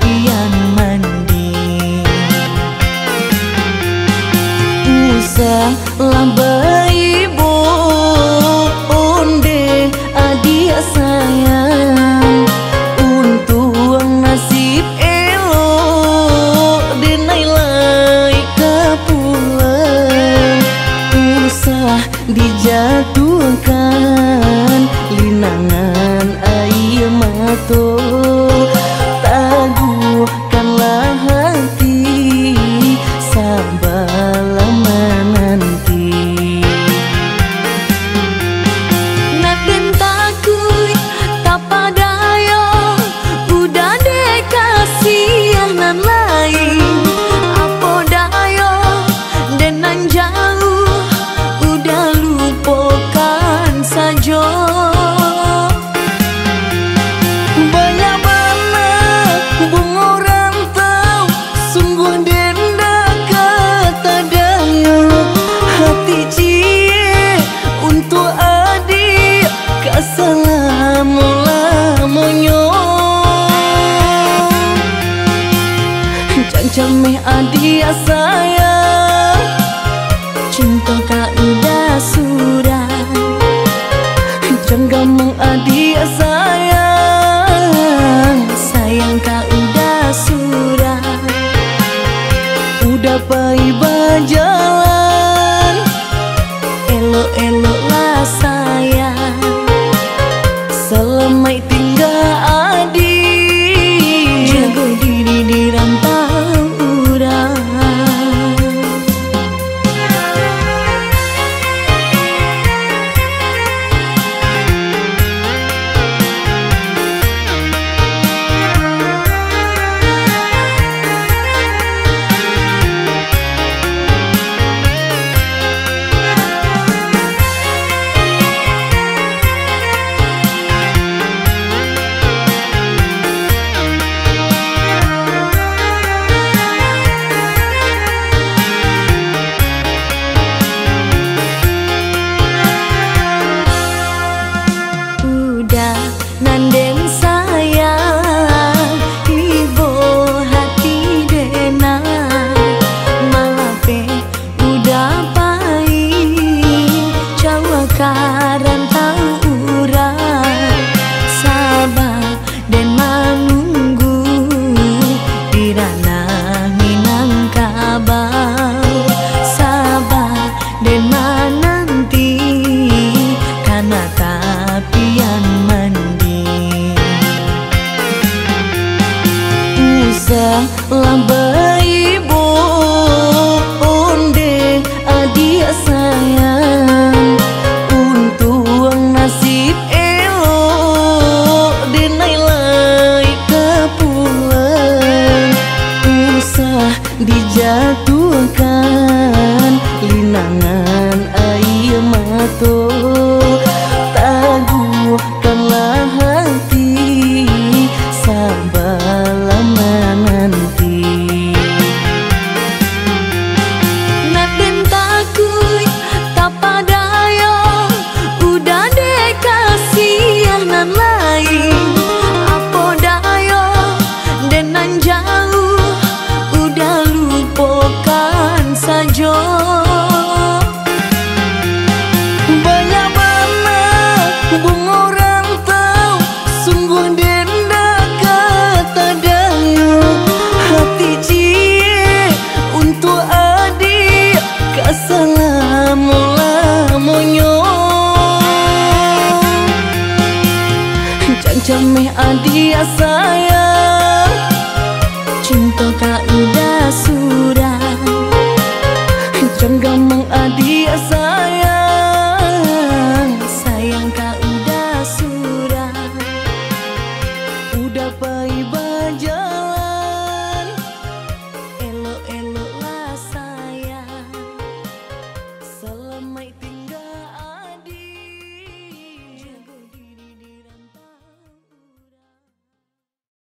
kian mandi. Usah lambai ibu Onde adia sayang. Untuk nasib elo Denai lai Usah dijatuhkan Linangan air mata. Jangan jamih adia sayang Cinta dijatuhkan linangan air mata. Banyak banget bung orang tahu Sungguh denda kata dayu Hati cie untuk adik Kasalamu lamunyo Jam-jamih adia ya saya Cinta kaidah sudah gonna